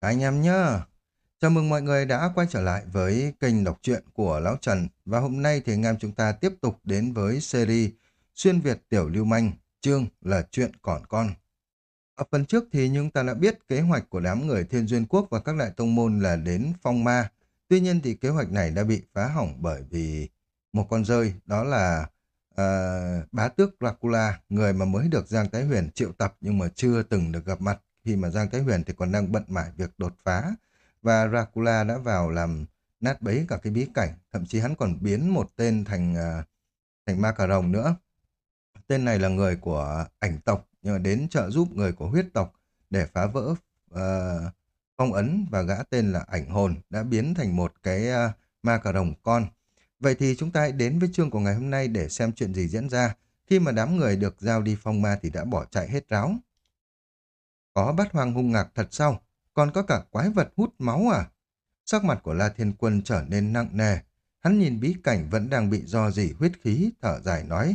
Các Anh em nhá! Chào mừng mọi người đã quay trở lại với kênh đọc truyện của Lão Trần và hôm nay thì anh em chúng ta tiếp tục đến với series Xuyên Việt Tiểu Lưu Manh, chương là chuyện còn con. Ở phần trước thì chúng ta đã biết kế hoạch của đám người Thiên Duyên Quốc và các đại tông môn là đến phong ma. Tuy nhiên thì kế hoạch này đã bị phá hỏng bởi vì một con rơi đó là uh, bá tước Dracula, người mà mới được Giang Thái Huyền triệu tập nhưng mà chưa từng được gặp mặt khi mà Giang Thái Huyền thì còn đang bận mải việc đột phá và Dracula đã vào làm nát bấy cả cái bí cảnh, thậm chí hắn còn biến một tên thành uh, thành ma cà rồng nữa. Tên này là người của ảnh tộc nhưng mà đến trợ giúp người của huyết tộc để phá vỡ uh, phong ấn và gã tên là ảnh hồn đã biến thành một cái uh, ma cà rồng con. Vậy thì chúng ta hãy đến với chương của ngày hôm nay để xem chuyện gì diễn ra. Khi mà đám người được giao đi phong ma thì đã bỏ chạy hết ráo. Có bát hoang hung ngạc thật sao? Còn có cả quái vật hút máu à? Sắc mặt của La Thiên Quân trở nên nặng nề. Hắn nhìn bí cảnh vẫn đang bị do dỉ huyết khí, thở dài nói.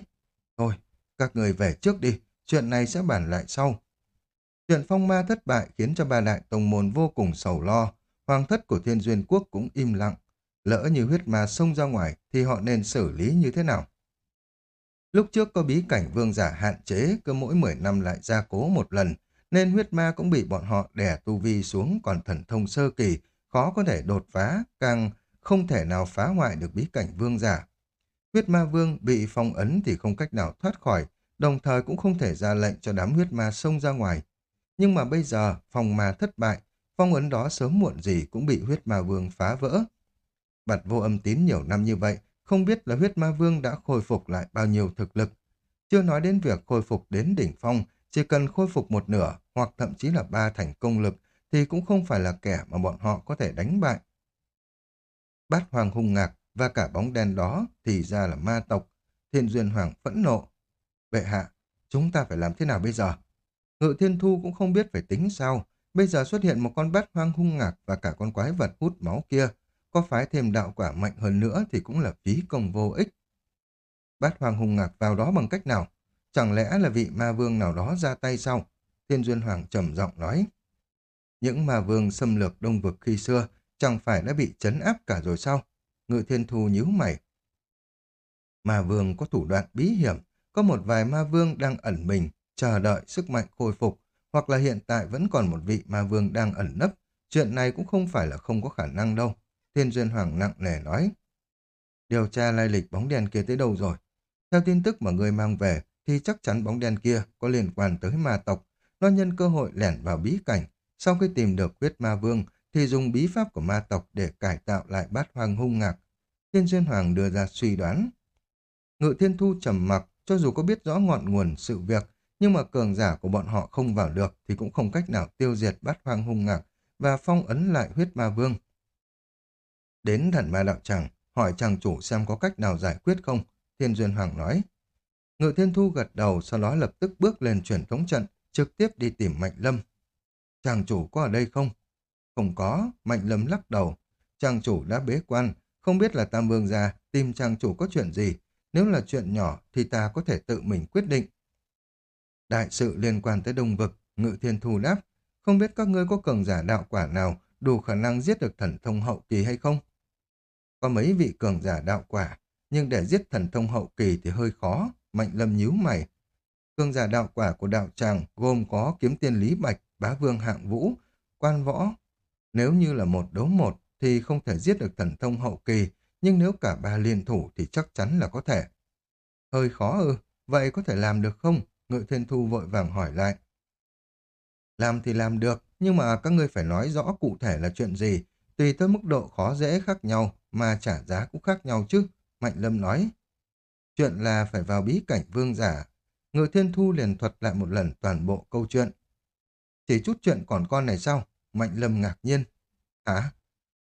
Thôi, các người về trước đi, chuyện này sẽ bàn lại sau. Chuyện phong ma thất bại khiến cho ba đại tông môn vô cùng sầu lo. Hoàng thất của Thiên Duyên Quốc cũng im lặng. Lỡ như huyết ma xông ra ngoài thì họ nên xử lý như thế nào? Lúc trước có bí cảnh vương giả hạn chế, cứ mỗi 10 năm lại gia cố một lần, nên huyết ma cũng bị bọn họ đè tu vi xuống còn thần thông sơ kỳ, khó có thể đột phá, càng không thể nào phá hoại được bí cảnh vương giả. Huyết ma vương bị phong ấn thì không cách nào thoát khỏi, đồng thời cũng không thể ra lệnh cho đám huyết ma xông ra ngoài. Nhưng mà bây giờ, phong ma thất bại, phong ấn đó sớm muộn gì cũng bị huyết ma vương phá vỡ. Bạch vô âm tín nhiều năm như vậy, không biết là huyết ma vương đã khôi phục lại bao nhiêu thực lực. Chưa nói đến việc khôi phục đến đỉnh phong, chỉ cần khôi phục một nửa hoặc thậm chí là ba thành công lực thì cũng không phải là kẻ mà bọn họ có thể đánh bại. Bát Hoàng hung ngạc và cả bóng đen đó thì ra là ma tộc. Thiên Duyên Hoàng phẫn nộ. Bệ hạ, chúng ta phải làm thế nào bây giờ? Ngự Thiên Thu cũng không biết phải tính sao. Bây giờ xuất hiện một con bát hoang hung ngạc và cả con quái vật hút máu kia. Có phái thêm đạo quả mạnh hơn nữa thì cũng là phí công vô ích. Bát hoang hung ngạc vào đó bằng cách nào? Chẳng lẽ là vị ma vương nào đó ra tay sau? Thiên Duyên Hoàng trầm giọng nói. Những ma vương xâm lược đông vực khi xưa chẳng phải đã bị chấn áp cả rồi sao? Ngự Thiên Thu nhíu mày. Ma vương có thủ đoạn bí hiểm, có một vài ma vương đang ẩn mình, chờ đợi sức mạnh khôi phục, hoặc là hiện tại vẫn còn một vị ma vương đang ẩn nấp. Chuyện này cũng không phải là không có khả năng đâu. Thiên Duyên Hoàng nặng nề nói. Điều tra lai lịch bóng đèn kia tới đâu rồi? Theo tin tức mà người mang về, thì chắc chắn bóng đen kia có liên quan tới ma tộc. Nó nhân cơ hội lẻn vào bí cảnh. Sau khi tìm được huyết ma vương, thì dùng bí pháp của ma tộc để cải tạo lại bát hoang hung ngạc. Thiên Duyên Hoàng đưa ra suy đoán. Ngự Thiên Thu trầm mặc, cho dù có biết rõ ngọn nguồn sự việc, nhưng mà cường giả của bọn họ không vào được thì cũng không cách nào tiêu diệt bát hoang hung ngạc và phong ấn lại huyết ma vương. Đến thần ma đạo tràng, hỏi chàng chủ xem có cách nào giải quyết không? Thiên Duyên Hoàng nói. Ngự Thiên Thu gật đầu, sau đó lập tức bước lên truyền thống trận, trực tiếp đi tìm Mạnh Lâm. Chàng chủ có ở đây không? Không có, Mạnh Lâm lắc đầu. Chàng chủ đã bế quan, không biết là Tam Vương ra tìm chàng chủ có chuyện gì. Nếu là chuyện nhỏ thì ta có thể tự mình quyết định. Đại sự liên quan tới Đông Vực, Ngự Thiên Thu đáp. Không biết các ngươi có cường giả đạo quả nào đủ khả năng giết được thần thông hậu kỳ hay không? Có mấy vị cường giả đạo quả, nhưng để giết thần thông hậu kỳ thì hơi khó. Mạnh lâm nhíu mày cường giả đạo quả của đạo tràng gồm có kiếm tiên Lý Bạch, bá vương hạng vũ, quan võ. Nếu như là một đấu một thì không thể giết được thần thông hậu kỳ, nhưng nếu cả ba liên thủ thì chắc chắn là có thể. Hơi khó ư, vậy có thể làm được không? Ngự Thiên Thu vội vàng hỏi lại. Làm thì làm được, nhưng mà các ngươi phải nói rõ cụ thể là chuyện gì, tùy tới mức độ khó dễ khác nhau mà trả giá cũng khác nhau chứ, Mạnh Lâm nói. Chuyện là phải vào bí cảnh vương giả. Ngự thiên thu liền thuật lại một lần toàn bộ câu chuyện. Chỉ chút chuyện còn con này sao? Mạnh lâm ngạc nhiên. Hả?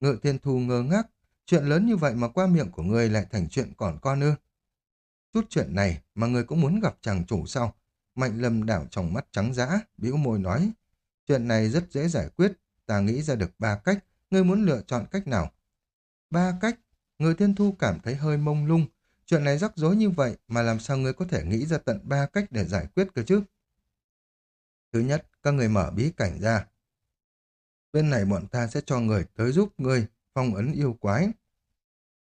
Ngự thiên thu ngơ ngác. Chuyện lớn như vậy mà qua miệng của người lại thành chuyện còn con ư? Chút chuyện này mà người cũng muốn gặp chàng chủ sao? Mạnh lâm đảo trong mắt trắng dã, bĩu môi nói. Chuyện này rất dễ giải quyết. Ta nghĩ ra được ba cách. Ngươi muốn lựa chọn cách nào? Ba cách? Người thiên thu cảm thấy hơi mông lung. Chuyện này rắc rối như vậy mà làm sao ngươi có thể nghĩ ra tận ba cách để giải quyết cơ chứ? Thứ nhất, các người mở bí cảnh ra. bên này bọn ta sẽ cho người tới giúp ngươi phong ấn yêu quái.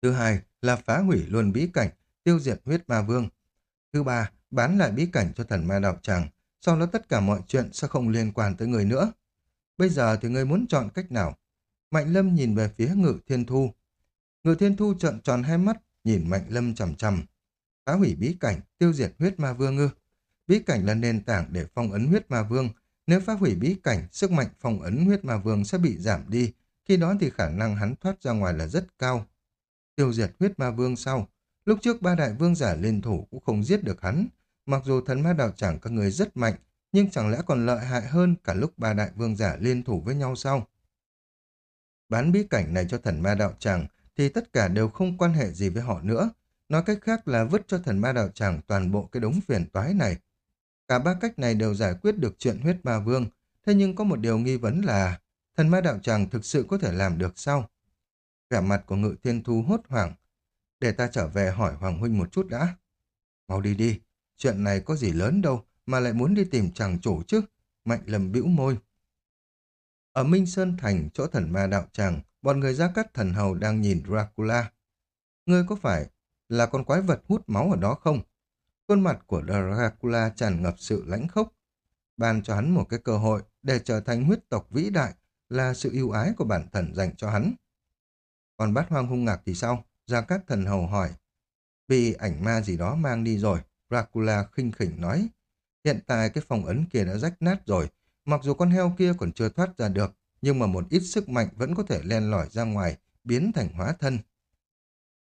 Thứ hai là phá hủy luôn bí cảnh, tiêu diệt huyết ma vương. Thứ ba, bán lại bí cảnh cho thần ma đạo tràng, sau đó tất cả mọi chuyện sẽ không liên quan tới người nữa. Bây giờ thì ngươi muốn chọn cách nào? Mạnh Lâm nhìn về phía Ngự Thiên Thu. Ngự Thiên Thu trợn tròn hai mắt, nhìn Mạnh Lâm chầm chầm. Phá hủy bí cảnh, tiêu diệt huyết ma vương ư. Bí cảnh là nền tảng để phong ấn huyết ma vương. Nếu phá hủy bí cảnh, sức mạnh phong ấn huyết ma vương sẽ bị giảm đi. Khi đó thì khả năng hắn thoát ra ngoài là rất cao. Tiêu diệt huyết ma vương sau. Lúc trước ba đại vương giả liên thủ cũng không giết được hắn. Mặc dù thần ma đạo chẳng các người rất mạnh, nhưng chẳng lẽ còn lợi hại hơn cả lúc ba đại vương giả liên thủ với nhau sao? Bán bí cảnh này cho thần ma đạo tràng thì tất cả đều không quan hệ gì với họ nữa. Nói cách khác là vứt cho thần ma đạo tràng toàn bộ cái đống phiền toái này. Cả ba cách này đều giải quyết được chuyện huyết ma vương. Thế nhưng có một điều nghi vấn là thần ma đạo tràng thực sự có thể làm được sao? Vẻ mặt của ngự thiên thu hốt hoảng. Để ta trở về hỏi Hoàng Huynh một chút đã. Mau đi đi, chuyện này có gì lớn đâu mà lại muốn đi tìm chàng chủ chứ. Mạnh lầm bĩu môi. Ở Minh Sơn Thành, chỗ thần ma đạo tràng, bọn người ra cắt thần hầu đang nhìn Dracula. Ngươi có phải là con quái vật hút máu ở đó không? Khuôn mặt của Dracula tràn ngập sự lãnh khốc. Ban cho hắn một cái cơ hội để trở thành huyết tộc vĩ đại là sự yêu ái của bản thần dành cho hắn. Còn bát hoang hung ngạc thì sao? Gia Cát Thần Hầu hỏi. Vì ảnh ma gì đó mang đi rồi, Dracula khinh khỉnh nói. Hiện tại cái phòng ấn kia đã rách nát rồi, mặc dù con heo kia còn chưa thoát ra được, nhưng mà một ít sức mạnh vẫn có thể len lỏi ra ngoài, biến thành hóa thân.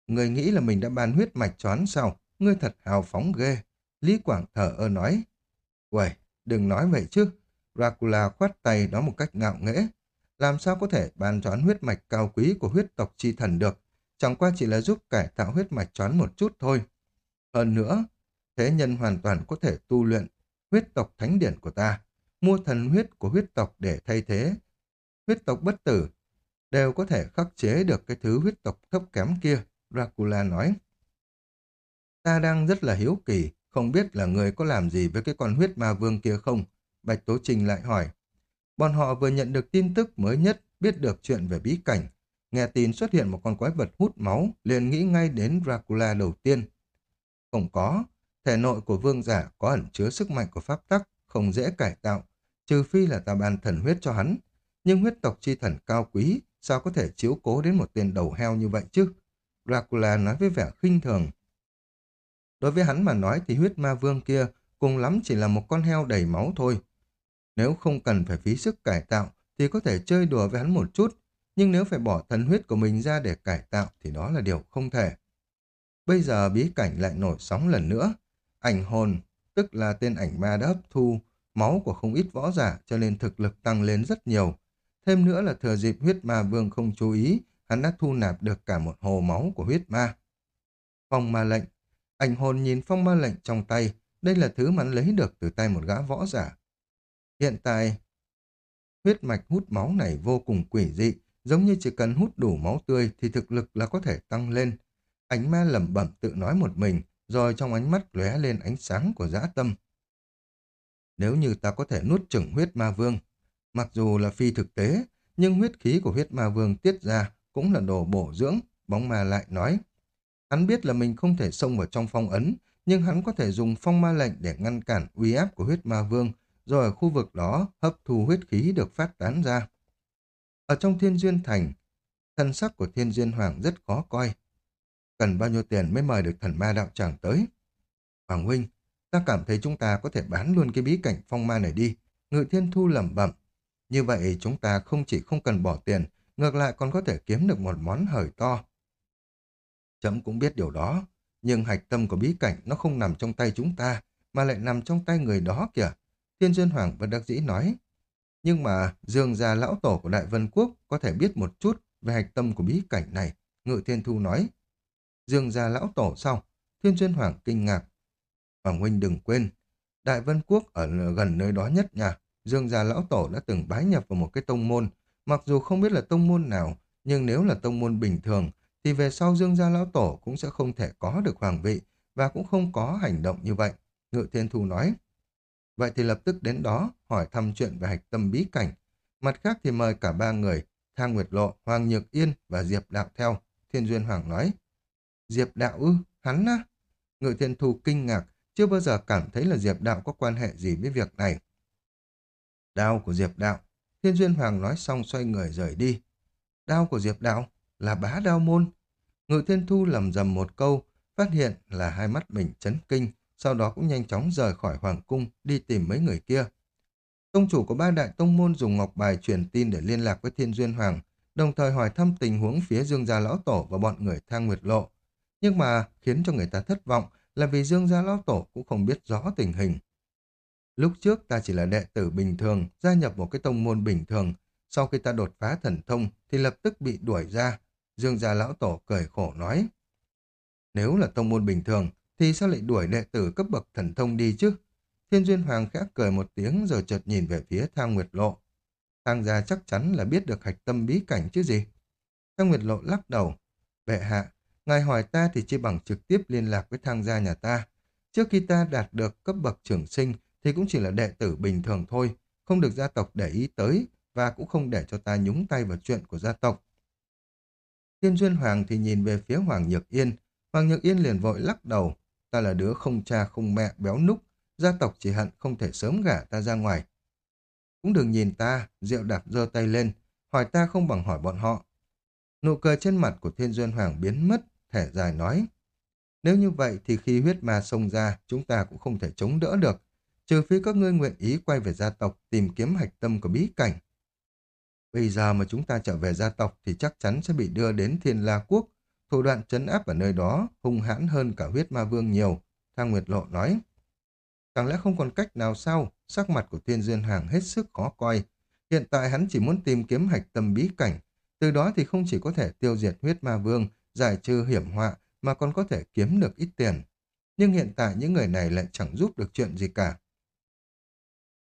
Người nghĩ là mình đã ban huyết mạch choán sao? Ngươi thật hào phóng ghê. Lý Quảng thở ơ nói. Uầy, đừng nói vậy chứ. Dracula khoát tay đó một cách ngạo nghễ. Làm sao có thể ban choán huyết mạch cao quý của huyết tộc chi thần được? Chẳng qua chỉ là giúp cải tạo huyết mạch choán một chút thôi. Hơn nữa, thế nhân hoàn toàn có thể tu luyện huyết tộc thánh điển của ta, mua thần huyết của huyết tộc để thay thế. Huyết tộc bất tử đều có thể khắc chế được cái thứ huyết tộc thấp kém kia, Dracula nói. Ta đang rất là hiếu kỳ, không biết là người có làm gì với cái con huyết ma vương kia không? Bạch Tố Trình lại hỏi. Bọn họ vừa nhận được tin tức mới nhất, biết được chuyện về bí cảnh. Nghe tin xuất hiện một con quái vật hút máu, liền nghĩ ngay đến Dracula đầu tiên. Không có, thể nội của vương giả có ẩn chứa sức mạnh của pháp tắc, không dễ cải tạo, trừ phi là ta ban thần huyết cho hắn. Nhưng huyết tộc chi thần cao quý, sao có thể chiếu cố đến một tên đầu heo như vậy chứ? Dracula nói với vẻ khinh thường. Đối với hắn mà nói thì huyết ma vương kia cùng lắm chỉ là một con heo đầy máu thôi. Nếu không cần phải phí sức cải tạo thì có thể chơi đùa với hắn một chút, nhưng nếu phải bỏ thần huyết của mình ra để cải tạo thì đó là điều không thể. Bây giờ bí cảnh lại nổi sóng lần nữa. Ảnh hồn, tức là tên ảnh ma đã hấp thu máu của không ít võ giả cho nên thực lực tăng lên rất nhiều. Thêm nữa là thừa dịp huyết ma vương không chú ý, hắn đã thu nạp được cả một hồ máu của huyết ma. Phong ma lệnh Ảnh hồn nhìn phong ma lệnh trong tay, đây là thứ mà hắn lấy được từ tay một gã võ giả. Hiện tại, huyết mạch hút máu này vô cùng quỷ dị, giống như chỉ cần hút đủ máu tươi thì thực lực là có thể tăng lên. Ánh ma lẩm bẩm tự nói một mình, rồi trong ánh mắt lóe lên ánh sáng của dã tâm. Nếu như ta có thể nuốt chửng huyết ma vương, mặc dù là phi thực tế, nhưng huyết khí của huyết ma vương tiết ra cũng là đồ bổ dưỡng, bóng ma lại nói. Hắn biết là mình không thể xông vào trong phong ấn, nhưng hắn có thể dùng phong ma lệnh để ngăn cản uy áp của huyết ma vương, rồi ở khu vực đó hấp thu huyết khí được phát tán ra. Ở trong thiên duyên thành, thân sắc của thiên duyên hoàng rất khó coi. Cần bao nhiêu tiền mới mời được thần ma đạo tràng tới? Hoàng huynh, ta cảm thấy chúng ta có thể bán luôn cái bí cảnh phong ma này đi. Ngự thiên thu lẩm bẩm. Như vậy chúng ta không chỉ không cần bỏ tiền, ngược lại còn có thể kiếm được một món hời to. Chấm cũng biết điều đó, nhưng hạch tâm của bí cảnh nó không nằm trong tay chúng ta, mà lại nằm trong tay người đó kìa. Thiên Duyên Hoàng vẫn đắc dĩ nói. Nhưng mà Dương gia lão tổ của Đại Vân Quốc có thể biết một chút về hạch tâm của bí cảnh này, Ngự Thiên Thu nói. Dương gia lão tổ sau. Thiên Duyên Hoàng kinh ngạc. Hoàng huynh đừng quên, Đại Vân Quốc ở gần nơi đó nhất nha. Dương gia lão tổ đã từng bái nhập vào một cái tông môn, mặc dù không biết là tông môn nào, nhưng nếu là tông môn bình thường, thì về sau Dương gia lão tổ cũng sẽ không thể có được hoàng vị và cũng không có hành động như vậy. Ngự Thiên Thu nói. Vậy thì lập tức đến đó hỏi thăm chuyện về hạch tâm bí cảnh. Mặt khác thì mời cả ba người, Thang Nguyệt Lộ, Hoàng Nhược Yên và Diệp Đạo theo. Thiên Duyên Hoàng nói, Diệp Đạo ư, hắn á? Ngự Thiên Thu kinh ngạc, chưa bao giờ cảm thấy là Diệp Đạo có quan hệ gì với việc này. Đao của Diệp Đạo, Thiên Duyên Hoàng nói xong xoay người rời đi. Đao của Diệp Đạo là bá đao môn. Ngự Thiên Thu lầm rầm một câu, phát hiện là hai mắt mình chấn kinh, sau đó cũng nhanh chóng rời khỏi Hoàng Cung đi tìm mấy người kia. Tông chủ của ba đại tông môn dùng ngọc bài truyền tin để liên lạc với Thiên Duyên Hoàng, đồng thời hỏi thăm tình huống phía Dương Gia Lão Tổ và bọn người thang nguyệt lộ. Nhưng mà khiến cho người ta thất vọng là vì Dương Gia Lão Tổ cũng không biết rõ tình hình. Lúc trước ta chỉ là đệ tử bình thường, gia nhập một cái tông môn bình thường. Sau khi ta đột phá thần thông thì lập tức bị đuổi ra. Dương Gia Lão Tổ cười khổ nói. Nếu là tông môn bình thường thì sao lại đuổi đệ tử cấp bậc thần thông đi chứ? Thiên Duyên Hoàng khẽ cười một tiếng rồi chợt nhìn về phía Thang Nguyệt Lộ. Thang gia chắc chắn là biết được hạch tâm bí cảnh chứ gì. Thang Nguyệt Lộ lắc đầu. Bệ hạ, ngài hỏi ta thì chỉ bằng trực tiếp liên lạc với thang gia nhà ta. Trước khi ta đạt được cấp bậc trưởng sinh thì cũng chỉ là đệ tử bình thường thôi, không được gia tộc để ý tới và cũng không để cho ta nhúng tay vào chuyện của gia tộc. Thiên Duyên Hoàng thì nhìn về phía Hoàng Nhược Yên. Hoàng Nhược Yên liền vội lắc đầu. Ta là đứa không cha không mẹ béo núc, gia tộc chỉ hận không thể sớm gả ta ra ngoài. Cũng đừng nhìn ta, Diệu Đạp giơ tay lên, hỏi ta không bằng hỏi bọn họ. Nụ cười trên mặt của Thiên Duyên Hoàng biến mất, thẻ dài nói. Nếu như vậy thì khi huyết ma xông ra, chúng ta cũng không thể chống đỡ được, trừ phi các ngươi nguyện ý quay về gia tộc tìm kiếm hạch tâm của bí cảnh. Bây giờ mà chúng ta trở về gia tộc thì chắc chắn sẽ bị đưa đến Thiên La Quốc, thủ đoạn chấn áp ở nơi đó hung hãn hơn cả huyết ma vương nhiều, Thang Nguyệt Lộ nói. Chẳng lẽ không còn cách nào sao? Sắc mặt của Thiên Duyên Hàng hết sức khó coi. Hiện tại hắn chỉ muốn tìm kiếm hạch tâm bí cảnh. Từ đó thì không chỉ có thể tiêu diệt huyết ma vương, giải trừ hiểm họa, mà còn có thể kiếm được ít tiền. Nhưng hiện tại những người này lại chẳng giúp được chuyện gì cả.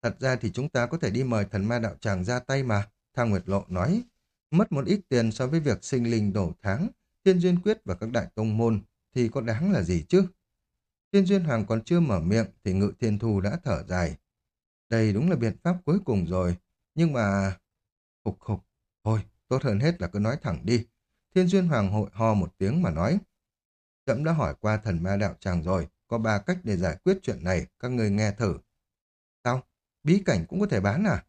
Thật ra thì chúng ta có thể đi mời thần ma đạo tràng ra tay mà, Thang Nguyệt Lộ nói. Mất một ít tiền so với việc sinh linh đổ tháng, Thiên Duyên Quyết và các đại tông môn thì có đáng là gì chứ? Thiên Duyên Hoàng còn chưa mở miệng thì Ngự Thiên Thu đã thở dài. Đây đúng là biện pháp cuối cùng rồi, nhưng mà... Khục khục, thôi, tốt hơn hết là cứ nói thẳng đi. Thiên Duyên Hoàng hội ho một tiếng mà nói. Trẫm đã hỏi qua thần ma đạo tràng rồi, có ba cách để giải quyết chuyện này, các người nghe thử. Bí cảnh cũng có thể bán à?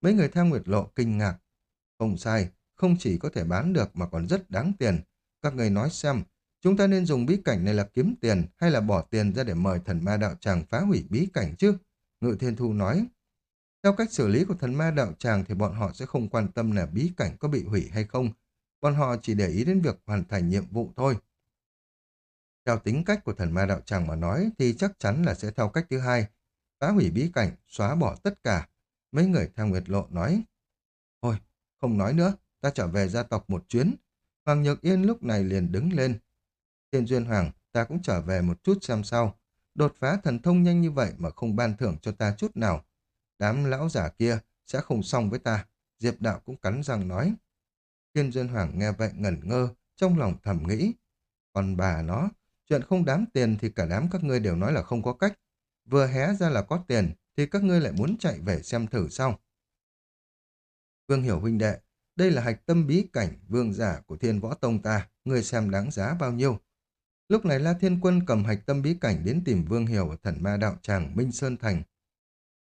Mấy người theo nguyệt lộ kinh ngạc. Không sai, không chỉ có thể bán được mà còn rất đáng tiền. Các người nói xem, chúng ta nên dùng bí cảnh này là kiếm tiền hay là bỏ tiền ra để mời thần ma đạo tràng phá hủy bí cảnh chứ? Ngự Thiên Thu nói. Theo cách xử lý của thần ma đạo tràng thì bọn họ sẽ không quan tâm là bí cảnh có bị hủy hay không. Bọn họ chỉ để ý đến việc hoàn thành nhiệm vụ thôi. Theo tính cách của thần ma đạo tràng mà nói thì chắc chắn là sẽ theo cách thứ hai. Phá hủy bí cảnh, xóa bỏ tất cả. Mấy người theo Nguyệt Lộ nói. Thôi, không nói nữa, ta trở về gia tộc một chuyến. Hoàng Nhược Yên lúc này liền đứng lên. Thiên Duyên Hoàng, ta cũng trở về một chút xem sau. Đột phá thần thông nhanh như vậy mà không ban thưởng cho ta chút nào. Đám lão giả kia sẽ không xong với ta. Diệp Đạo cũng cắn răng nói. Thiên Duyên Hoàng nghe vậy ngẩn ngơ, trong lòng thầm nghĩ. Còn bà nó, chuyện không đám tiền thì cả đám các ngươi đều nói là không có cách. Vừa hé ra là có tiền, thì các ngươi lại muốn chạy về xem thử sao. Vương Hiểu huynh đệ, đây là hạch tâm bí cảnh vương giả của thiên võ tông ta, người xem đáng giá bao nhiêu. Lúc này La Thiên Quân cầm hạch tâm bí cảnh đến tìm Vương Hiểu ở thần ma đạo tràng Minh Sơn Thành.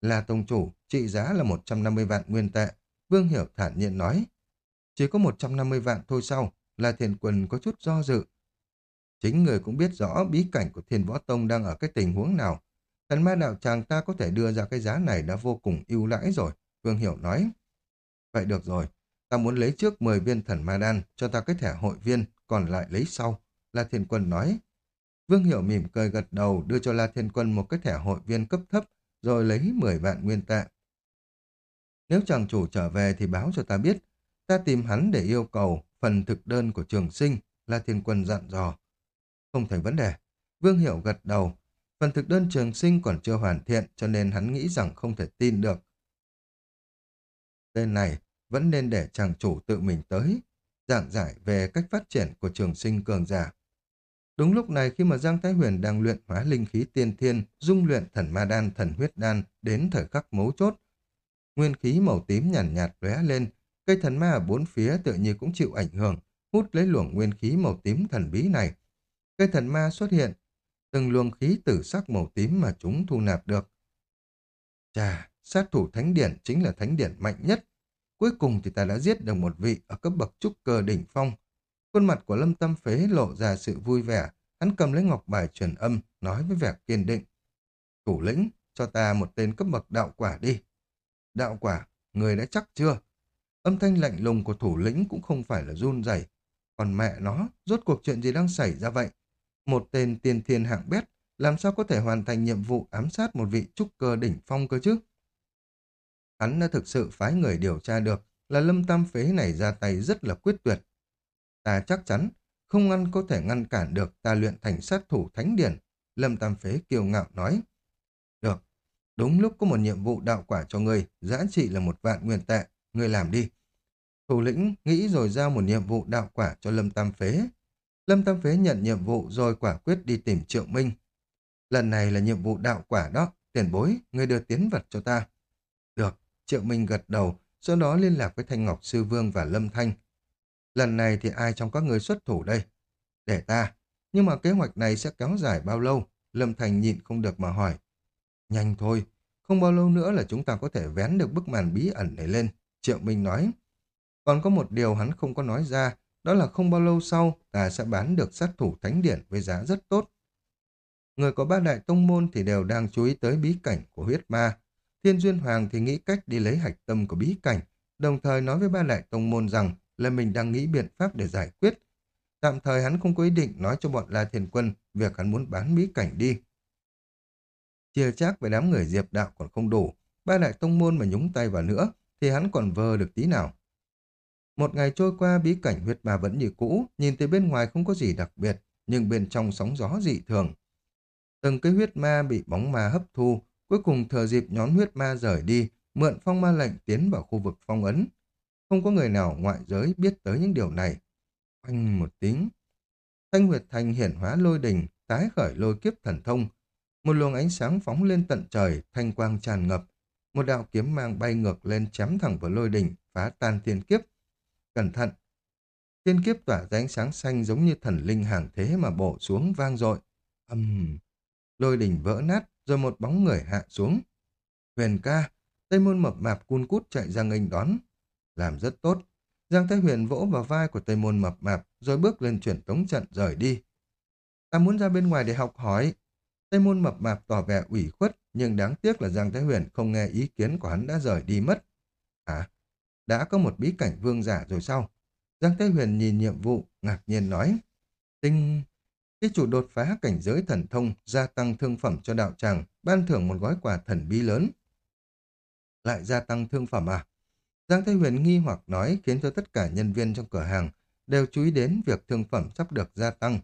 La Tông Chủ, trị giá là 150 vạn nguyên tệ. Vương Hiểu thản nhiên nói. Chỉ có 150 vạn thôi sau La Thiên Quân có chút do dự. Chính người cũng biết rõ bí cảnh của thiên võ tông đang ở cái tình huống nào. Thần ma đạo tràng ta có thể đưa ra cái giá này đã vô cùng ưu lãi rồi. Vương Hiểu nói. Vậy được rồi, ta muốn lấy trước 10 viên thần ma đan, cho ta cái thẻ hội viên, còn lại lấy sau. La Thiên Quân nói. Vương Hiểu mỉm cười gật đầu đưa cho La Thiên Quân một cái thẻ hội viên cấp thấp rồi lấy 10 vạn nguyên tệ. Nếu chàng chủ trở về thì báo cho ta biết. Ta tìm hắn để yêu cầu phần thực đơn của trường sinh, La Thiên Quân dặn dò. Không thành vấn đề. Vương Hiểu gật đầu. Phần thực đơn trường sinh còn chưa hoàn thiện cho nên hắn nghĩ rằng không thể tin được. Tên này vẫn nên để chàng chủ tự mình tới, giảng giải về cách phát triển của trường sinh cường giả. Đúng lúc này khi mà Giang Thái Huyền đang luyện hóa linh khí tiên thiên, dung luyện thần ma đan, thần huyết đan đến thời khắc mấu chốt. nguyên khí màu tím nhàn nhạt, nhạt lóe lên, cây thần ma ở bốn phía tự như cũng chịu ảnh hưởng, hút lấy luồng nguyên khí màu tím thần bí này. Cây thần ma xuất hiện, từng luồng khí tử sắc màu tím mà chúng thu nạp được. Chà, sát thủ thánh điển chính là thánh điển mạnh nhất. Cuối cùng thì ta đã giết được một vị ở cấp bậc trúc cơ đỉnh phong. Khuôn mặt của Lâm Tâm Phế lộ ra sự vui vẻ, hắn cầm lấy ngọc bài truyền âm, nói với vẻ kiên định. Thủ lĩnh, cho ta một tên cấp bậc đạo quả đi. Đạo quả, người đã chắc chưa? Âm thanh lạnh lùng của thủ lĩnh cũng không phải là run rẩy. Còn mẹ nó, rốt cuộc chuyện gì đang xảy ra vậy? Một tên tiên thiên hạng bét, làm sao có thể hoàn thành nhiệm vụ ám sát một vị trúc cơ đỉnh phong cơ chứ? Hắn đã thực sự phái người điều tra được là lâm tam phế này ra tay rất là quyết tuyệt. Ta chắc chắn không ngăn có thể ngăn cản được ta luyện thành sát thủ thánh điển. Lâm tam phế kiêu ngạo nói. Được, đúng lúc có một nhiệm vụ đạo quả cho ngươi, giá trị là một vạn nguyên tệ, ngươi làm đi. Thủ lĩnh nghĩ rồi giao một nhiệm vụ đạo quả cho Lâm Tam Phế. Lâm Tam Phế nhận nhiệm vụ rồi quả quyết đi tìm Triệu Minh. Lần này là nhiệm vụ đạo quả đó, tiền bối, ngươi đưa tiến vật cho ta. Được, Triệu Minh gật đầu, sau đó liên lạc với Thanh Ngọc Sư Vương và Lâm Thanh. Lần này thì ai trong các người xuất thủ đây? Để ta. Nhưng mà kế hoạch này sẽ kéo dài bao lâu? Lâm Thanh nhịn không được mà hỏi. Nhanh thôi, không bao lâu nữa là chúng ta có thể vén được bức màn bí ẩn này lên. Triệu Minh nói. Còn có một điều hắn không có nói ra, đó là không bao lâu sau ta sẽ bán được sát thủ thánh điển với giá rất tốt. Người có ba đại tông môn thì đều đang chú ý tới bí cảnh của huyết ma. Thiên Duyên Hoàng thì nghĩ cách đi lấy hạch tâm của bí cảnh, đồng thời nói với ba đại tông môn rằng là mình đang nghĩ biện pháp để giải quyết. Tạm thời hắn không có ý định nói cho bọn La Thiên Quân việc hắn muốn bán bí cảnh đi. Chia chắc với đám người diệp đạo còn không đủ, ba đại tông môn mà nhúng tay vào nữa thì hắn còn vơ được tí nào. Một ngày trôi qua bí cảnh huyết ma vẫn như cũ, nhìn từ bên ngoài không có gì đặc biệt, nhưng bên trong sóng gió dị thường. Từng cái huyết ma bị bóng ma hấp thu, cuối cùng thừa dịp nhón huyết ma rời đi, mượn phong ma lệnh tiến vào khu vực phong ấn. Không có người nào ngoại giới biết tới những điều này. Quanh một tiếng, Thanh huyệt Thành hiển hóa lôi đình, tái khởi lôi kiếp thần thông. Một luồng ánh sáng phóng lên tận trời, thanh quang tràn ngập. Một đạo kiếm mang bay ngược lên chém thẳng vào lôi đình, phá tan thiên kiếp. Cẩn thận! Thiên kiếp tỏa ra ánh sáng xanh giống như thần linh hàng thế mà bổ xuống vang dội. Âm! Uhm. Lôi đỉnh vỡ nát, rồi một bóng người hạ xuống. Huyền ca! Tây môn mập mạp cun cút chạy ra nghênh đón. Làm rất tốt. Giang Thái Huyền vỗ vào vai của Tây môn mập mạp, rồi bước lên chuyển tống trận rời đi. Ta muốn ra bên ngoài để học hỏi. Tây môn mập mạp tỏ vẻ ủy khuất, nhưng đáng tiếc là Giang Thái Huyền không nghe ý kiến của hắn đã rời đi mất. À, đã có một bí cảnh vương giả rồi sao? Giang Thế Huyền nhìn nhiệm vụ, ngạc nhiên nói. Tinh... Cái chủ đột phá cảnh giới thần thông, gia tăng thương phẩm cho đạo tràng, ban thưởng một gói quà thần bí lớn. Lại gia tăng thương phẩm à? Giang Thế Huyền nghi hoặc nói khiến cho tất cả nhân viên trong cửa hàng đều chú ý đến việc thương phẩm sắp được gia tăng.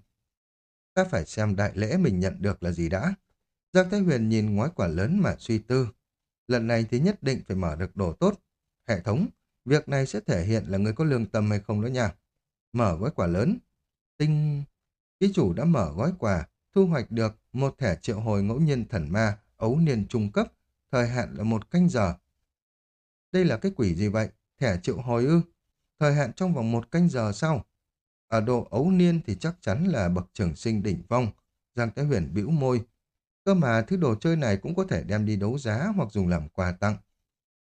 Ta phải xem đại lễ mình nhận được là gì đã. Giang Thế Huyền nhìn gói quà lớn mà suy tư. Lần này thì nhất định phải mở được đồ tốt. Hệ thống, Việc này sẽ thể hiện là người có lương tâm hay không đó nha. Mở gói quà lớn. Tinh... Ký chủ đã mở gói quà, thu hoạch được một thẻ triệu hồi ngẫu nhiên thần ma, ấu niên trung cấp, thời hạn là một canh giờ. Đây là cái quỷ gì vậy? Thẻ triệu hồi ư? Thời hạn trong vòng một canh giờ sau. Ở độ ấu niên thì chắc chắn là bậc trưởng sinh đỉnh vong. Giang Thái Huyền bĩu môi. Cơ mà thứ đồ chơi này cũng có thể đem đi đấu giá hoặc dùng làm quà tặng.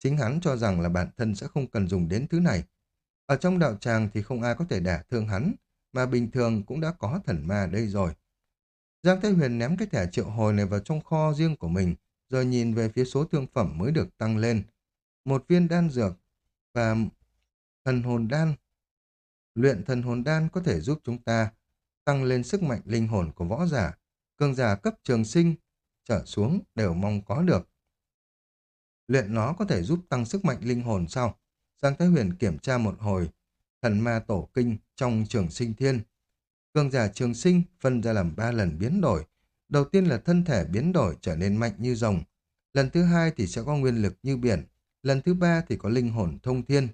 Chính hắn cho rằng là bản thân sẽ không cần dùng đến thứ này. Ở trong đạo tràng thì không ai có thể đả thương hắn, mà bình thường cũng đã có thần ma đây rồi. Giang thế Huyền ném cái thẻ triệu hồi này vào trong kho riêng của mình, rồi nhìn về phía số thương phẩm mới được tăng lên. Một viên đan dược và thần hồn đan. Luyện thần hồn đan có thể giúp chúng ta tăng lên sức mạnh linh hồn của võ giả. Cường giả cấp trường sinh trở xuống đều mong có được. Luyện nó có thể giúp tăng sức mạnh linh hồn sao? Giang Thái Huyền kiểm tra một hồi. Thần ma tổ kinh trong trường sinh thiên. Cường giả trường sinh phân ra làm ba lần biến đổi. Đầu tiên là thân thể biến đổi trở nên mạnh như rồng. Lần thứ hai thì sẽ có nguyên lực như biển. Lần thứ ba thì có linh hồn thông thiên.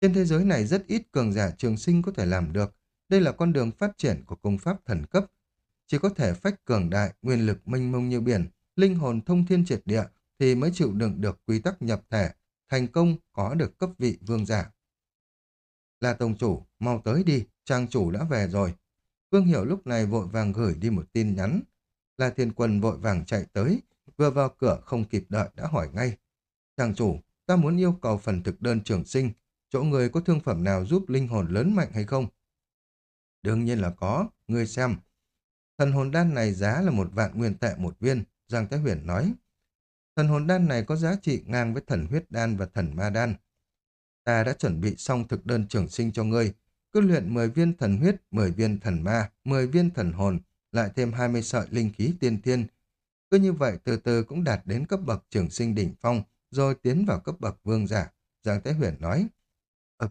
Trên thế giới này rất ít cường giả trường sinh có thể làm được. Đây là con đường phát triển của công pháp thần cấp. Chỉ có thể phách cường đại, nguyên lực mênh mông như biển, linh hồn thông thiên triệt địa, thì mới chịu đựng được quy tắc nhập thể, thành công có được cấp vị vương giả. Là tổng chủ, mau tới đi, trang chủ đã về rồi. Vương Hiểu lúc này vội vàng gửi đi một tin nhắn. Là thiên quân vội vàng chạy tới, vừa vào cửa không kịp đợi đã hỏi ngay. Trang chủ, ta muốn yêu cầu phần thực đơn trường sinh, chỗ người có thương phẩm nào giúp linh hồn lớn mạnh hay không? Đương nhiên là có, ngươi xem. Thần hồn đan này giá là một vạn nguyên tệ một viên, Giang Thái Huyền nói. Thần hồn đan này có giá trị ngang với thần huyết đan và thần ma đan. Ta đã chuẩn bị xong thực đơn trường sinh cho ngươi. Cứ luyện 10 viên thần huyết, 10 viên thần ma, 10 viên thần hồn, lại thêm 20 sợi linh khí tiên thiên. Cứ như vậy từ từ cũng đạt đến cấp bậc trường sinh đỉnh phong, rồi tiến vào cấp bậc vương giả. Giang Thái Huyền nói. Ực,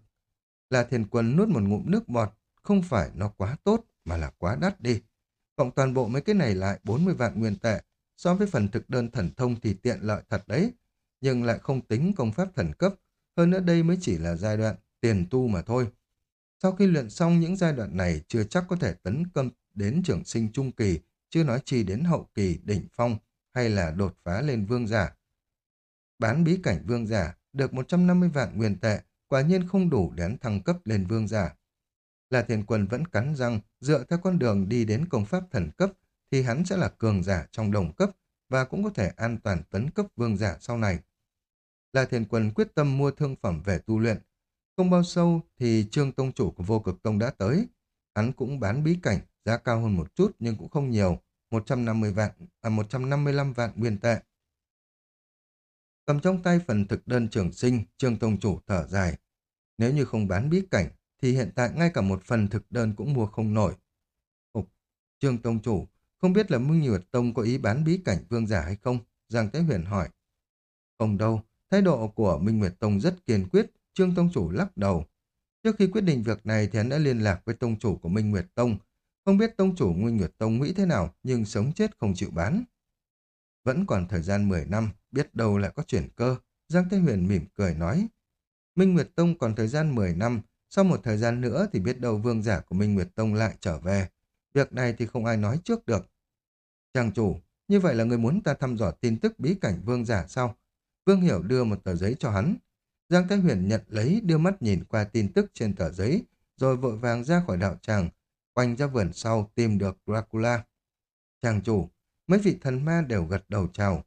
là thiền quân nuốt một ngụm nước bọt, không phải nó quá tốt, mà là quá đắt đi. Cộng toàn bộ mấy cái này lại 40 vạn nguyên tệ, so với phần thực đơn thần thông thì tiện lợi thật đấy, nhưng lại không tính công pháp thần cấp, hơn nữa đây mới chỉ là giai đoạn tiền tu mà thôi. Sau khi luyện xong những giai đoạn này chưa chắc có thể tấn công đến trưởng sinh trung kỳ, chưa nói chi đến hậu kỳ, đỉnh phong hay là đột phá lên vương giả. Bán bí cảnh vương giả được 150 vạn nguyên tệ, quả nhiên không đủ đến thăng cấp lên vương giả. Là thiền quân vẫn cắn răng, dựa theo con đường đi đến công pháp thần cấp, thì hắn sẽ là cường giả trong đồng cấp và cũng có thể an toàn tấn cấp vương giả sau này. La Thiên quân quyết tâm mua thương phẩm về tu luyện. Không bao sâu thì trương tông chủ của vô cực tông đã tới. Hắn cũng bán bí cảnh, giá cao hơn một chút nhưng cũng không nhiều, 150 vạn, à 155 vạn nguyên tệ. Cầm trong tay phần thực đơn trường sinh, trương tông chủ thở dài. Nếu như không bán bí cảnh, thì hiện tại ngay cả một phần thực đơn cũng mua không nổi. Ục, trương tông chủ, không biết là Minh Nguyệt Tông có ý bán bí cảnh vương giả hay không? Giang Thế Huyền hỏi. Không đâu, thái độ của Minh Nguyệt Tông rất kiên quyết, Trương Tông Chủ lắc đầu. Trước khi quyết định việc này thì hắn đã liên lạc với Tông Chủ của Minh Nguyệt Tông. Không biết Tông Chủ Minh Nguyệt Tông nghĩ thế nào, nhưng sống chết không chịu bán. Vẫn còn thời gian 10 năm, biết đâu lại có chuyển cơ. Giang Thế Huyền mỉm cười nói. Minh Nguyệt Tông còn thời gian 10 năm, sau một thời gian nữa thì biết đâu vương giả của Minh Nguyệt Tông lại trở về. Việc này thì không ai nói trước được. Chàng chủ, như vậy là người muốn ta thăm dò tin tức bí cảnh vương giả sao? Vương Hiểu đưa một tờ giấy cho hắn. Giang Thái Huyền nhận lấy, đưa mắt nhìn qua tin tức trên tờ giấy, rồi vội vàng ra khỏi đạo tràng, quanh ra vườn sau tìm được Dracula. Chàng chủ, mấy vị thần ma đều gật đầu chào.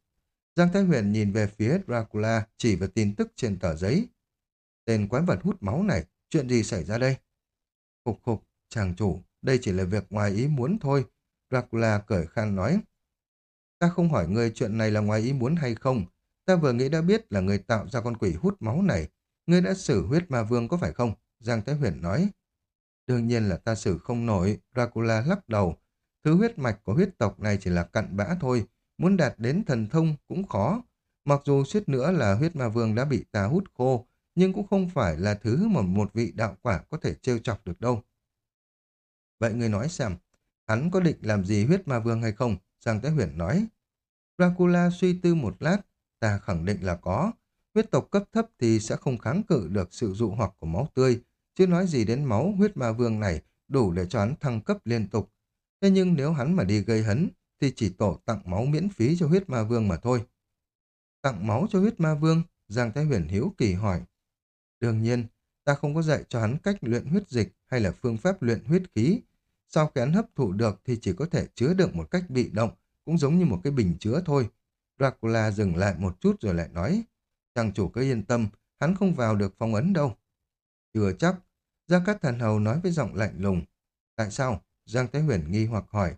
Giang Thái Huyền nhìn về phía Dracula, chỉ vào tin tức trên tờ giấy. Tên quái vật hút máu này, chuyện gì xảy ra đây? Khục khục, chàng chủ, đây chỉ là việc ngoài ý muốn thôi. Dracula cởi khan nói. Ta không hỏi ngươi chuyện này là ngoài ý muốn hay không. Ta vừa nghĩ đã biết là người tạo ra con quỷ hút máu này. Ngươi đã xử huyết ma vương có phải không? Giang Thái Huyền nói. Đương nhiên là ta xử không nổi. Dracula lắc đầu. Thứ huyết mạch của huyết tộc này chỉ là cặn bã thôi. Muốn đạt đến thần thông cũng khó. Mặc dù suýt nữa là huyết ma vương đã bị ta hút khô, nhưng cũng không phải là thứ mà một vị đạo quả có thể trêu chọc được đâu. Vậy ngươi nói xem, hắn có định làm gì huyết ma vương hay không? Giang thái Huyền nói. Dracula suy tư một lát, ta khẳng định là có. Huyết tộc cấp thấp thì sẽ không kháng cự được sự dụ hoặc của máu tươi, chứ nói gì đến máu huyết ma vương này đủ để cho hắn thăng cấp liên tục. Thế nhưng nếu hắn mà đi gây hấn, thì chỉ tổ tặng máu miễn phí cho huyết ma vương mà thôi. Tặng máu cho huyết ma vương, Giang Thái Huyền hiếu kỳ hỏi. Đương nhiên, ta không có dạy cho hắn cách luyện huyết dịch hay là phương pháp luyện huyết khí, sau khi hắn hấp thụ được thì chỉ có thể chứa đựng một cách bị động, cũng giống như một cái bình chứa thôi. Dracula dừng lại một chút rồi lại nói, chàng chủ cứ yên tâm, hắn không vào được phong ấn đâu. Chưa chắc, Giang Cát Thần Hầu nói với giọng lạnh lùng. Tại sao? Giang Thái Huyền nghi hoặc hỏi.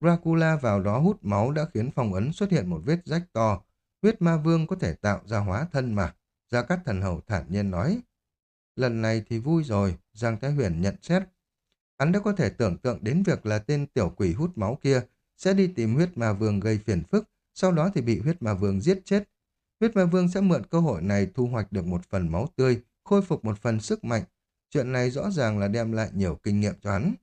Dracula vào đó hút máu đã khiến phong ấn xuất hiện một vết rách to. Huyết ma vương có thể tạo ra hóa thân mà. Giang Cát Thần Hầu thản nhiên nói. Lần này thì vui rồi, Giang Thái Huyền nhận xét. Hắn đã có thể tưởng tượng đến việc là tên tiểu quỷ hút máu kia sẽ đi tìm huyết ma vương gây phiền phức, sau đó thì bị huyết ma vương giết chết. Huyết ma vương sẽ mượn cơ hội này thu hoạch được một phần máu tươi, khôi phục một phần sức mạnh. Chuyện này rõ ràng là đem lại nhiều kinh nghiệm cho hắn.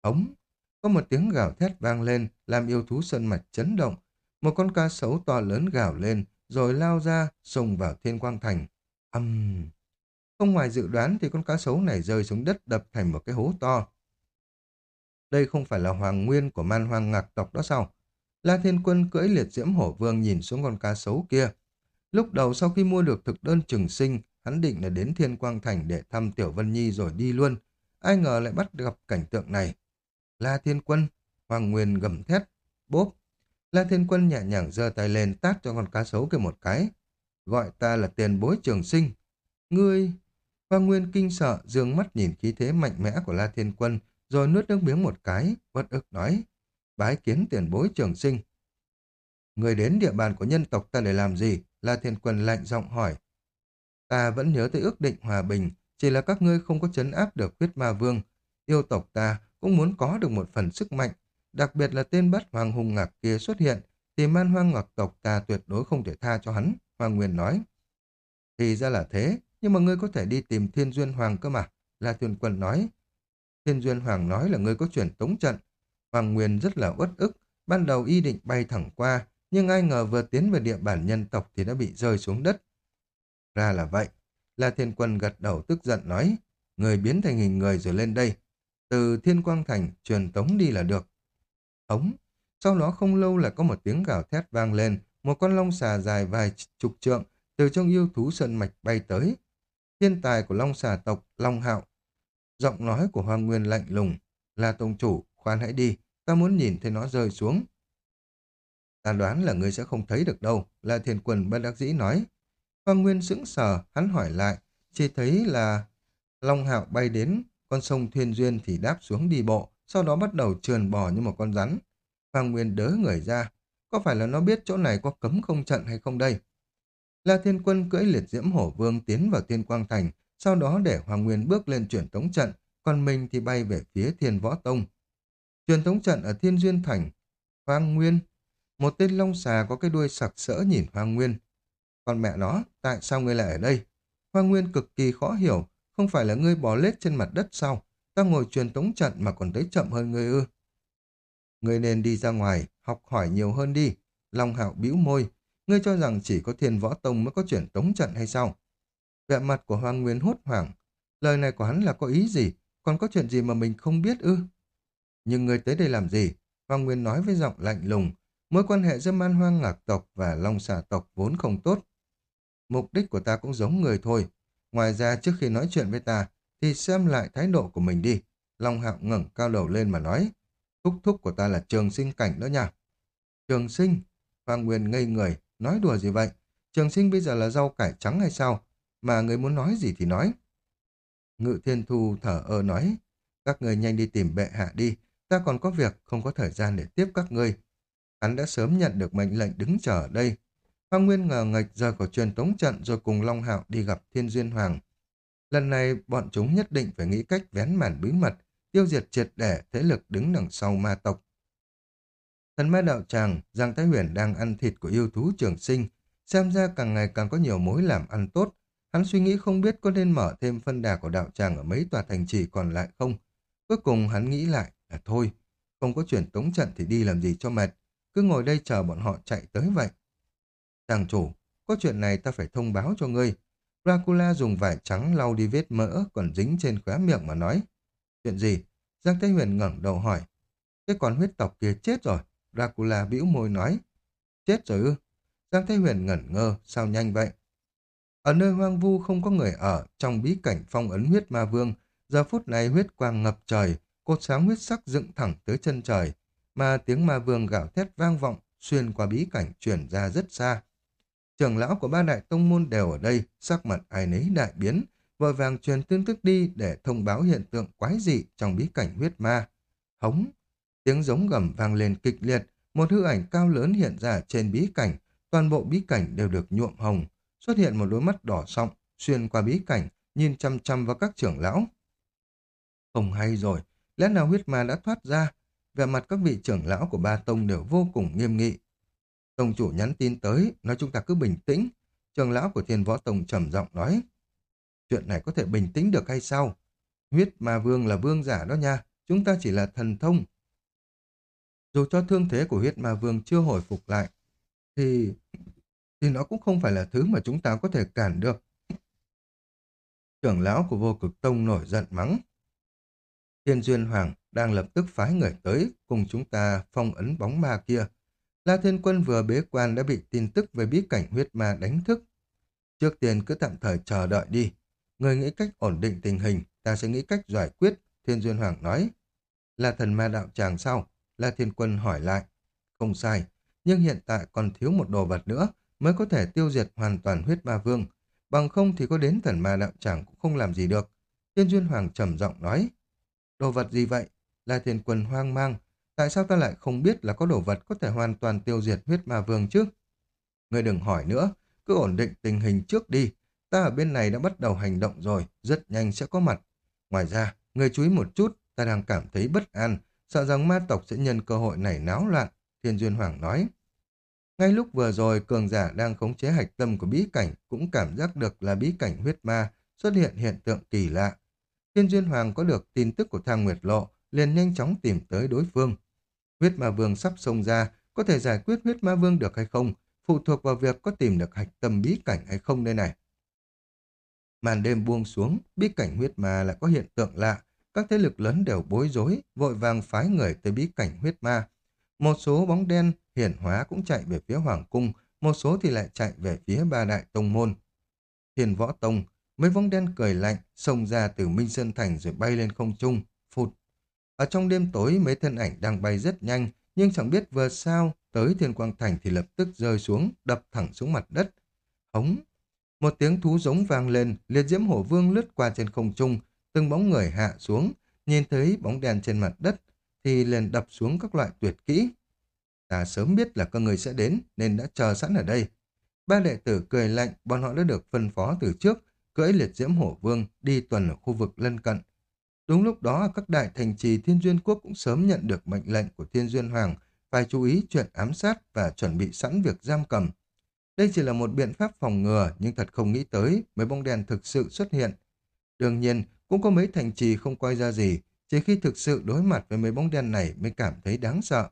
Ống! Có một tiếng gào thét vang lên, làm yêu thú sơn mạch chấn động. Một con cá sấu to lớn gào lên, rồi lao ra, xông vào thiên quang thành. Âm! Uhm. Không ngoài dự đoán thì con cá sấu này rơi xuống đất đập thành một cái hố to. Đây không phải là hoàng nguyên của man hoang ngạc tộc đó sao? La Thiên Quân cưỡi liệt diễm hổ vương nhìn xuống con cá sấu kia. Lúc đầu sau khi mua được thực đơn trừng sinh, hắn định là đến Thiên Quang Thành để thăm Tiểu Vân Nhi rồi đi luôn. Ai ngờ lại bắt gặp cảnh tượng này. La Thiên Quân, Hoàng Nguyên gầm thét, bốp. La Thiên Quân nhẹ nhàng giơ tay lên tát cho con cá sấu kia một cái. Gọi ta là tiền bối trường sinh. Ngươi... Hoàng Nguyên kinh sợ, dương mắt nhìn khí thế mạnh mẽ của La Thiên Quân, rồi nuốt nước miếng một cái, bất ức nói. Bái kiến tiền bối trường sinh. Người đến địa bàn của nhân tộc ta để làm gì? La Thiên Quân lạnh giọng hỏi. Ta vẫn nhớ tới ước định hòa bình, chỉ là các ngươi không có chấn áp được huyết ma vương. Yêu tộc ta cũng muốn có được một phần sức mạnh, đặc biệt là tên bắt hoàng hùng ngạc kia xuất hiện, thì man hoang ngọc tộc ta tuyệt đối không thể tha cho hắn, Hoàng Nguyên nói. Thì ra là thế, nhưng mà ngươi có thể đi tìm Thiên Duyên Hoàng cơ mà, La Thiên Quân nói. Thiên Duyên Hoàng nói là ngươi có chuyển tống trận. Hoàng Nguyên rất là uất ức, ban đầu y định bay thẳng qua, nhưng ai ngờ vừa tiến về địa bản nhân tộc thì đã bị rơi xuống đất. Ra là vậy. La Thiên Quân gật đầu tức giận nói, người biến thành hình người rồi lên đây. Từ Thiên Quang Thành truyền tống đi là được. Ống. Sau đó không lâu là có một tiếng gào thét vang lên, một con long xà dài vài chục trượng từ trong yêu thú sơn mạch bay tới. Thiên tài của long xà tộc Long Hạo. Giọng nói của Hoàng Nguyên lạnh lùng. Là tông chủ, khoan hãy đi, ta muốn nhìn thấy nó rơi xuống. Ta đoán là ngươi sẽ không thấy được đâu, là thiên quân bất đắc dĩ nói. Hoàng Nguyên sững sờ, hắn hỏi lại, chỉ thấy là Long Hạo bay đến, con sông Thuyền Duyên thì đáp xuống đi bộ, sau đó bắt đầu trườn bò như một con rắn. Hoàng Nguyên đớ người ra, có phải là nó biết chỗ này có cấm không trận hay không đây? La Thiên Quân cưỡi liệt diễm hổ vương tiến vào Thiên Quang Thành, sau đó để Hoàng Nguyên bước lên chuyển tống trận, còn mình thì bay về phía Thiên Võ Tông. Truyền tống trận ở Thiên Duyên Thành, Hoàng Nguyên một tên long xà có cái đuôi sặc sỡ nhìn Hoàng Nguyên. Còn mẹ nó, tại sao ngươi lại ở đây? Hoàng Nguyên cực kỳ khó hiểu, không phải là ngươi bò lết trên mặt đất sao? Ta ngồi truyền tống trận mà còn thấy chậm hơn ngươi ư. Ngươi nên đi ra ngoài, học hỏi nhiều hơn đi. Long hạo bĩu môi. Ngươi cho rằng chỉ có thiên võ tông mới có truyền tống trận hay sao? Vẻ mặt của Hoàng Nguyên hốt hoảng. Lời này của hắn là có ý gì? Còn có chuyện gì mà mình không biết ư? Nhưng người tới đây làm gì? Hoàng Nguyên nói với giọng lạnh lùng, Mối quan hệ giữa man hoang ngạc tộc và long xà tộc vốn không tốt. Mục đích của ta cũng giống người thôi. Ngoài ra trước khi nói chuyện với ta, thì xem lại thái độ của mình đi. Long hạo ngẩng cao đầu lên mà nói. Thúc thúc của ta là trường sinh cảnh đó nha. Trường sinh? Hoàng Nguyên ngây người, nói đùa gì vậy? Trường sinh bây giờ là rau cải trắng hay sao? Mà người muốn nói gì thì nói. Ngự thiên thu thở ơ nói. Các người nhanh đi tìm bệ hạ đi. Ta còn có việc, không có thời gian để tiếp các ngươi. Hắn đã sớm nhận được mệnh lệnh đứng chờ ở đây. Hoàng Nguyên ngờ ngạch rời khỏi truyền tống trận rồi cùng Long Hạo đi gặp Thiên Duyên Hoàng. Lần này bọn chúng nhất định phải nghĩ cách vén màn bí mật, tiêu diệt triệt để thế lực đứng đằng sau ma tộc. Thần ma đạo tràng, Giang Thái Huyền đang ăn thịt của yêu thú trường sinh, xem ra càng ngày càng có nhiều mối làm ăn tốt. Hắn suy nghĩ không biết có nên mở thêm phân đà của đạo tràng ở mấy tòa thành trì còn lại không. Cuối cùng hắn nghĩ lại là thôi, không có chuyển tống trận thì đi làm gì cho mệt, cứ ngồi đây chờ bọn họ chạy tới vậy. Chàng chủ, có chuyện này ta phải thông báo cho ngươi. Dracula dùng vải trắng lau đi vết mỡ còn dính trên khóe miệng mà nói. Chuyện gì? Giang Thế Huyền ngẩng đầu hỏi. Cái con huyết tộc kia chết rồi. Dracula bĩu môi nói. Chết rồi ư? Giang Thế Huyền ngẩn ngơ, sao nhanh vậy? Ở nơi hoang vu không có người ở, trong bí cảnh phong ấn huyết ma vương, giờ phút này huyết quang ngập trời, cột sáng huyết sắc dựng thẳng tới chân trời, mà tiếng ma vương gào thét vang vọng xuyên qua bí cảnh truyền ra rất xa. Trưởng lão của ba đại tông môn đều ở đây, sắc mặt ai nấy đại biến, vội vàng truyền tin tức đi để thông báo hiện tượng quái dị trong bí cảnh huyết ma. Hống, tiếng giống gầm vang lên kịch liệt, một hư ảnh cao lớn hiện ra trên bí cảnh, toàn bộ bí cảnh đều được nhuộm hồng, xuất hiện một đôi mắt đỏ sọng, xuyên qua bí cảnh, nhìn chăm chăm vào các trưởng lão. Không hay rồi, lẽ nào huyết ma đã thoát ra, về mặt các vị trưởng lão của ba tông đều vô cùng nghiêm nghị. Tông chủ nhắn tin tới, nói chúng ta cứ bình tĩnh. Trưởng lão của thiên võ tông trầm giọng nói. Chuyện này có thể bình tĩnh được hay sao? Huyết ma vương là vương giả đó nha, chúng ta chỉ là thần thông. Dù cho thương thế của huyết ma vương chưa hồi phục lại, thì thì nó cũng không phải là thứ mà chúng ta có thể cản được. Trưởng lão của vô cực tông nổi giận mắng. Thiên Duyên Hoàng đang lập tức phái người tới cùng chúng ta phong ấn bóng ma kia. La Thiên Quân vừa bế quan đã bị tin tức về bí cảnh huyết ma đánh thức. Trước tiên cứ tạm thời chờ đợi đi. Người nghĩ cách ổn định tình hình, ta sẽ nghĩ cách giải quyết, Thiên Duyên Hoàng nói. Là thần ma đạo tràng sao? La Thiên Quân hỏi lại. Không sai, nhưng hiện tại còn thiếu một đồ vật nữa mới có thể tiêu diệt hoàn toàn huyết ma vương. Bằng không thì có đến thần ma đạo tràng cũng không làm gì được. Thiên Duyên Hoàng trầm giọng nói. Đồ vật gì vậy? La Thiên Quân hoang mang. Tại sao ta lại không biết là có đồ vật có thể hoàn toàn tiêu diệt huyết ma vương chứ? Người đừng hỏi nữa, cứ ổn định tình hình trước đi. Ta ở bên này đã bắt đầu hành động rồi, rất nhanh sẽ có mặt. Ngoài ra, người chú ý một chút, ta đang cảm thấy bất an, sợ rằng ma tộc sẽ nhân cơ hội này náo loạn, Thiên Duyên Hoàng nói. Ngay lúc vừa rồi, cường giả đang khống chế hạch tâm của bí cảnh cũng cảm giác được là bí cảnh huyết ma xuất hiện hiện tượng kỳ lạ. Thiên Duyên Hoàng có được tin tức của Thang Nguyệt Lộ, liền nhanh chóng tìm tới đối phương. Huyết ma vương sắp xông ra, có thể giải quyết huyết ma vương được hay không, phụ thuộc vào việc có tìm được hạch tâm bí cảnh hay không đây này. Màn đêm buông xuống, bí cảnh huyết ma lại có hiện tượng lạ, các thế lực lớn đều bối rối, vội vàng phái người tới bí cảnh huyết ma. Một số bóng đen hiển hóa cũng chạy về phía Hoàng Cung, một số thì lại chạy về phía ba đại tông môn. Thiên Võ Tông, mấy bóng đen cười lạnh, xông ra từ Minh Sơn Thành rồi bay lên không trung, phụt. Ở trong đêm tối, mấy thân ảnh đang bay rất nhanh, nhưng chẳng biết vừa sao, tới Thiên Quang Thành thì lập tức rơi xuống, đập thẳng xuống mặt đất. Hống! Một tiếng thú giống vang lên, liệt diễm hổ vương lướt qua trên không trung, từng bóng người hạ xuống, nhìn thấy bóng đen trên mặt đất, thì liền đập xuống các loại tuyệt kỹ. Ta sớm biết là các người sẽ đến, nên đã chờ sẵn ở đây. Ba đệ tử cười lạnh, bọn họ đã được phân phó từ trước, cưỡi liệt diễm hổ vương đi tuần ở khu vực lân cận. Đúng lúc đó, các đại thành trì Thiên Duyên Quốc cũng sớm nhận được mệnh lệnh của Thiên Duyên Hoàng phải chú ý chuyện ám sát và chuẩn bị sẵn việc giam cầm. Đây chỉ là một biện pháp phòng ngừa, nhưng thật không nghĩ tới mấy bóng đèn thực sự xuất hiện. Đương nhiên, cũng có mấy thành trì không coi ra gì, chỉ khi thực sự đối mặt với mấy bóng đen này mới cảm thấy đáng sợ.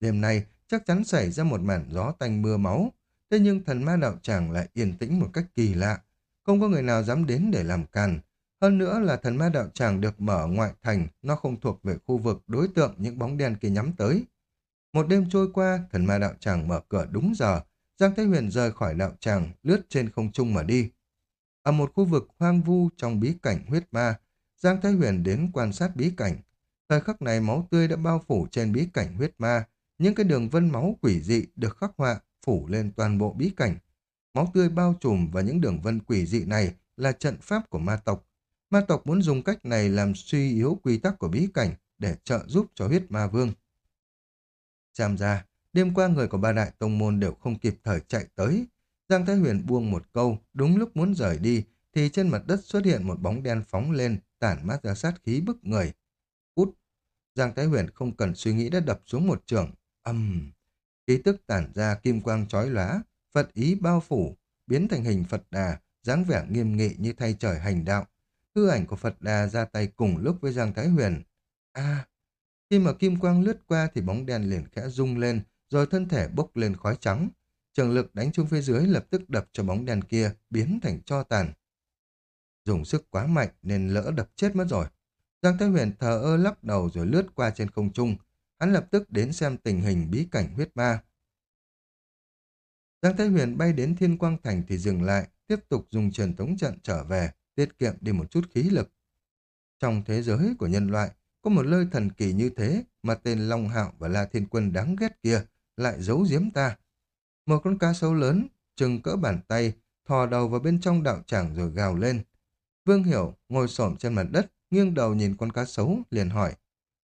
Đêm nay chắc chắn xảy ra một màn gió tanh mưa máu, thế nhưng thần ma đạo tràng lại yên tĩnh một cách kỳ lạ. Không có người nào dám đến để làm càn. Hơn nữa là thần ma đạo tràng được mở ngoại thành, nó không thuộc về khu vực đối tượng những bóng đen kia nhắm tới. Một đêm trôi qua, thần ma đạo tràng mở cửa đúng giờ, Giang thế Huyền rời khỏi đạo tràng, lướt trên không trung mà đi. Ở một khu vực hoang vu trong bí cảnh huyết ma, Giang Thái Huyền đến quan sát bí cảnh. Thời khắc này máu tươi đã bao phủ trên bí cảnh huyết ma, những cái đường vân máu quỷ dị được khắc họa phủ lên toàn bộ bí cảnh. Máu tươi bao trùm và những đường vân quỷ dị này là trận pháp của ma tộc. Ma tộc muốn dùng cách này làm suy yếu quy tắc của bí cảnh để trợ giúp cho huyết ma vương. Xem ra, đêm qua người của ba đại tông môn đều không kịp thời chạy tới. Giang Thái Huyền buông một câu, đúng lúc muốn rời đi, thì trên mặt đất xuất hiện một bóng đen phóng lên, tản mát ra sát khí bức người. Út! Giang Thái Huyền không cần suy nghĩ đã đập xuống một trường. Âm! Khí tức tản ra kim quang chói lóa, Phật ý bao phủ, biến thành hình Phật Đà, dáng vẻ nghiêm nghị như thay trời hành đạo. Hư ảnh của Phật Đà ra tay cùng lúc với Giang Thái Huyền. a Khi mà kim quang lướt qua thì bóng đen liền khẽ rung lên, rồi thân thể bốc lên khói trắng. Trường lực đánh chung phía dưới lập tức đập cho bóng đen kia biến thành cho tàn. Dùng sức quá mạnh nên lỡ đập chết mất rồi. Giang Thái Huyền thờ ơ lắc đầu rồi lướt qua trên không trung. Hắn lập tức đến xem tình hình bí cảnh huyết ma. Giang Thái Huyền bay đến Thiên Quang Thành thì dừng lại, tiếp tục dùng truyền tống trận trở về, tiết kiệm đi một chút khí lực. Trong thế giới của nhân loại, có một nơi thần kỳ như thế mà tên Long Hạo và La Thiên Quân đáng ghét kia lại giấu giếm ta. Một con cá sấu lớn, chừng cỡ bàn tay, thò đầu vào bên trong đạo tràng rồi gào lên. Vương Hiểu ngồi xổm trên mặt đất, nghiêng đầu nhìn con cá sấu, liền hỏi.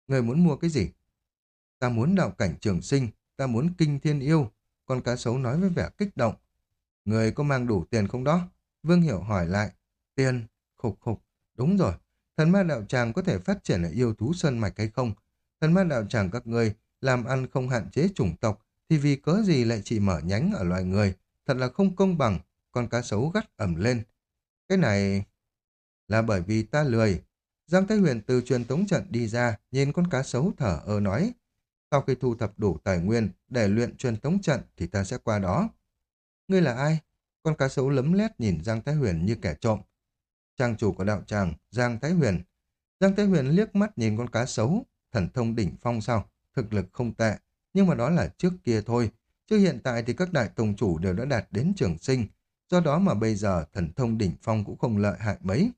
Người muốn mua cái gì? Ta muốn đạo cảnh trường sinh, ta muốn kinh thiên yêu. Con cá sấu nói với vẻ kích động. Người có mang đủ tiền không đó? Vương Hiểu hỏi lại. Tiền, khục khục. Đúng rồi, thần ma đạo tràng có thể phát triển ở yêu thú sơn mạch hay không? Thần ma đạo tràng các ngươi làm ăn không hạn chế chủng tộc, thì vì cớ gì lại chỉ mở nhánh ở loài người, thật là không công bằng, con cá sấu gắt ẩm lên. Cái này là bởi vì ta lười. Giang Thái Huyền từ truyền tống trận đi ra, nhìn con cá sấu thở ơ nói. Sau khi thu thập đủ tài nguyên để luyện truyền tống trận thì ta sẽ qua đó. Ngươi là ai? Con cá sấu lấm lét nhìn Giang Thái Huyền như kẻ trộm. Trang chủ của đạo tràng, Giang Thái Huyền. Giang Thái Huyền liếc mắt nhìn con cá sấu, thần thông đỉnh phong sao, thực lực không tệ. nhưng mà đó là trước kia thôi. Chứ hiện tại thì các đại tông chủ đều đã đạt đến trường sinh, do đó mà bây giờ thần thông đỉnh phong cũng không lợi hại mấy.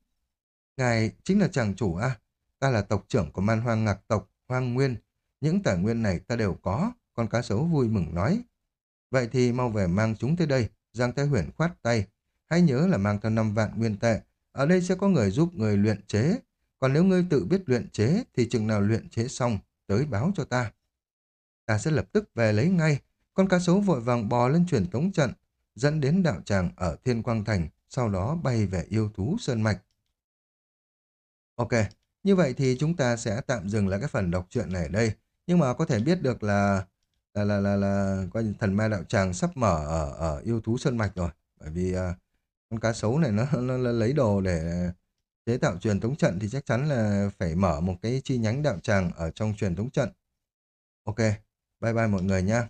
Ngài chính là chàng chủ à? Ta là tộc trưởng của man hoang ngạc tộc, hoang nguyên. Những tài nguyên này ta đều có, con cá sấu vui mừng nói. Vậy thì mau về mang chúng tới đây, Giang Thái Huyền khoát tay. Hãy nhớ là mang theo 5 vạn nguyên tệ, ở đây sẽ có người giúp người luyện chế. Còn nếu ngươi tự biết luyện chế thì chừng nào luyện chế xong, tới báo cho ta. Ta sẽ lập tức về lấy ngay. Con cá sấu vội vàng bò lên truyền tống trận, dẫn đến đạo tràng ở Thiên Quang Thành, sau đó bay về yêu thú Sơn Mạch. Ok, như vậy thì chúng ta sẽ tạm dừng lại cái phần đọc truyện này ở đây. Nhưng mà có thể biết được là là là là, là coi thần ma đạo tràng sắp mở ở ở yêu thú Sơn Mạch rồi. Bởi vì uh, con cá sấu này nó, nó, nó lấy đồ để chế tạo truyền thống trận thì chắc chắn là phải mở một cái chi nhánh đạo tràng ở trong truyền thống trận. Ok, bye bye mọi người nha.